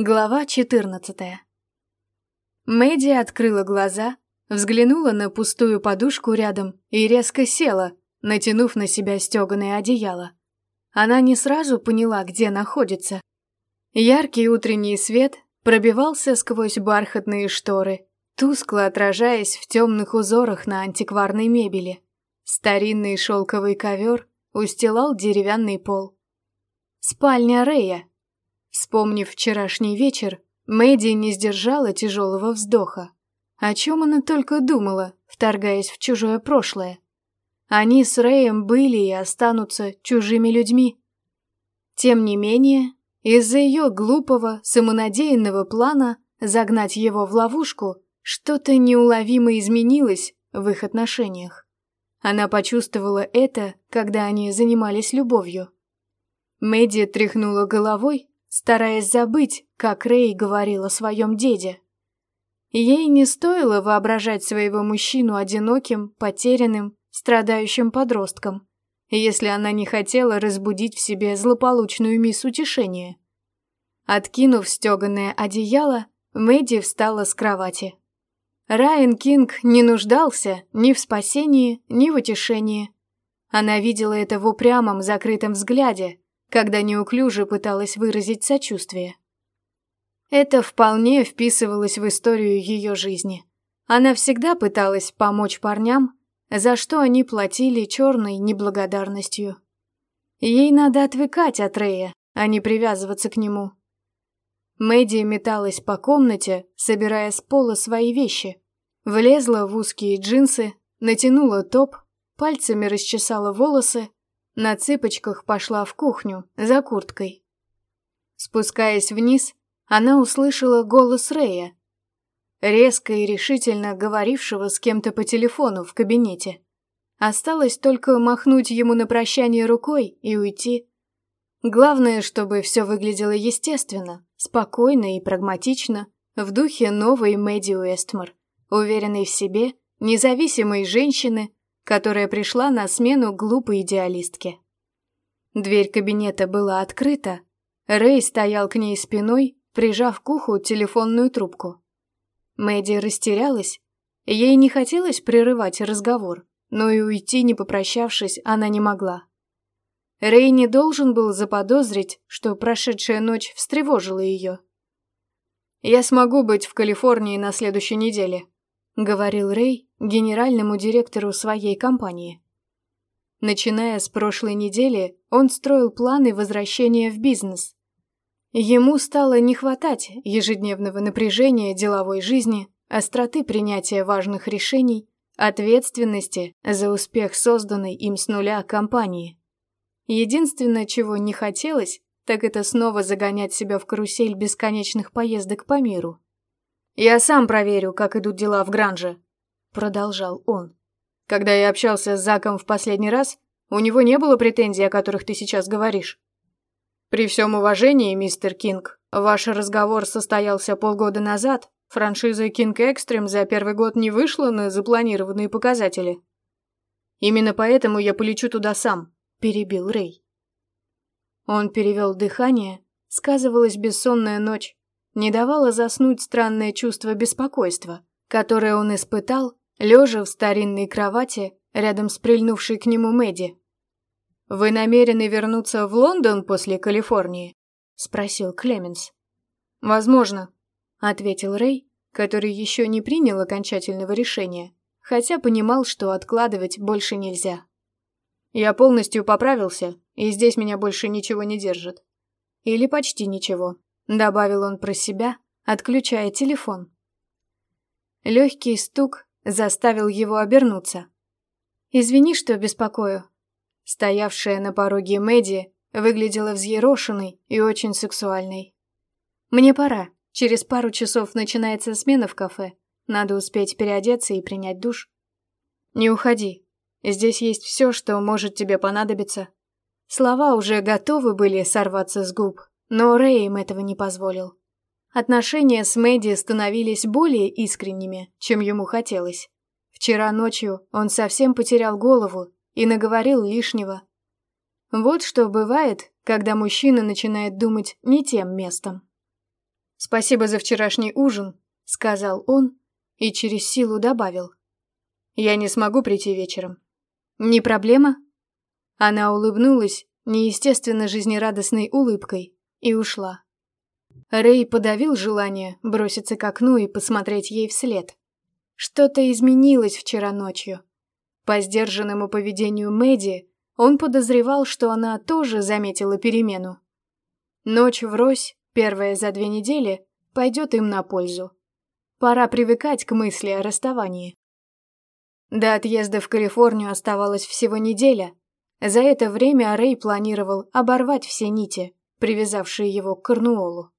Глава 14 Мэдди открыла глаза, взглянула на пустую подушку рядом и резко села, натянув на себя стеганое одеяло. Она не сразу поняла, где находится. Яркий утренний свет пробивался сквозь бархатные шторы, тускло отражаясь в темных узорах на антикварной мебели. Старинный шелковый ковер устилал деревянный пол. Спальня Рея, Вспомнив вчерашний вечер, Мэдди не сдержала тяжелого вздоха. О чем она только думала, вторгаясь в чужое прошлое. Они с Рэем были и останутся чужими людьми. Тем не менее, из-за ее глупого, самонадеянного плана загнать его в ловушку, что-то неуловимо изменилось в их отношениях. Она почувствовала это, когда они занимались любовью. Мэдди тряхнула головой, стараясь забыть, как Рэй говорил о своем деде. Ей не стоило воображать своего мужчину одиноким, потерянным, страдающим подростком, если она не хотела разбудить в себе злополучную мисс утешения. Откинув стеганое одеяло, Мэдди встала с кровати. Райан Кинг не нуждался ни в спасении, ни в утешении. Она видела это в упрямом, закрытом взгляде, когда неуклюже пыталась выразить сочувствие. Это вполне вписывалось в историю ее жизни. Она всегда пыталась помочь парням, за что они платили черной неблагодарностью. Ей надо отвыкать от Рея, а не привязываться к нему. Мэдди металась по комнате, собирая с пола свои вещи. Влезла в узкие джинсы, натянула топ, пальцами расчесала волосы, на цыпочках пошла в кухню за курткой. Спускаясь вниз, она услышала голос Рэя, резко и решительно говорившего с кем-то по телефону в кабинете. Осталось только махнуть ему на прощание рукой и уйти. Главное, чтобы все выглядело естественно, спокойно и прагматично, в духе новой Мэдди Уэстмор, уверенной в себе, независимой женщины, которая пришла на смену глупой идеалистке. Дверь кабинета была открыта. Рэй стоял к ней спиной, прижав к уху телефонную трубку. Мэдди растерялась. Ей не хотелось прерывать разговор, но и уйти, не попрощавшись, она не могла. Рэй не должен был заподозрить, что прошедшая ночь встревожила ее. «Я смогу быть в Калифорнии на следующей неделе», говорил Рэй генеральному директору своей компании. Начиная с прошлой недели, он строил планы возвращения в бизнес. Ему стало не хватать ежедневного напряжения деловой жизни, остроты принятия важных решений, ответственности за успех созданной им с нуля компании. Единственное, чего не хотелось, так это снова загонять себя в карусель бесконечных поездок по миру. «Я сам проверю, как идут дела в Гранже», — продолжал он. «Когда я общался с Заком в последний раз, у него не было претензий, о которых ты сейчас говоришь. При всем уважении, мистер Кинг, ваш разговор состоялся полгода назад. Франшиза King Extreme за первый год не вышла на запланированные показатели. Именно поэтому я полечу туда сам», — перебил Рэй. Он перевел дыхание, сказывалась бессонная ночь, не давало заснуть странное чувство беспокойства, которое он испытал, лежа в старинной кровати рядом с прильнувшей к нему Мэдди. «Вы намерены вернуться в Лондон после Калифорнии?» — спросил Клеменс. «Возможно», — ответил Рэй, который еще не принял окончательного решения, хотя понимал, что откладывать больше нельзя. «Я полностью поправился, и здесь меня больше ничего не держит. Или почти ничего. Добавил он про себя, отключая телефон. Легкий стук заставил его обернуться. «Извини, что беспокою». Стоявшая на пороге Мэдди выглядела взъерошенной и очень сексуальной. «Мне пора. Через пару часов начинается смена в кафе. Надо успеть переодеться и принять душ». «Не уходи. Здесь есть все, что может тебе понадобиться». Слова уже готовы были сорваться с губ, но Рэй им этого не позволил. Отношения с Мэдди становились более искренними, чем ему хотелось. Вчера ночью он совсем потерял голову и наговорил лишнего. Вот что бывает, когда мужчина начинает думать не тем местом. «Спасибо за вчерашний ужин», — сказал он и через силу добавил. «Я не смогу прийти вечером». «Не проблема?» Она улыбнулась неестественно жизнерадостной улыбкой и ушла. Рэй подавил желание броситься к окну и посмотреть ей вслед. Что-то изменилось вчера ночью. По сдержанному поведению Мэдди он подозревал, что она тоже заметила перемену. Ночь врозь, первая за две недели, пойдет им на пользу. Пора привыкать к мысли о расставании. До отъезда в Калифорнию оставалось всего неделя. За это время Рэй планировал оборвать все нити, привязавшие его к Корнуолу.